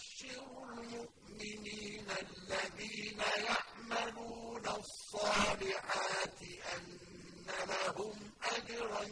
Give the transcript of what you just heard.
يبشر المؤمنين الذين يعملون الصالحات أن لهم أجرا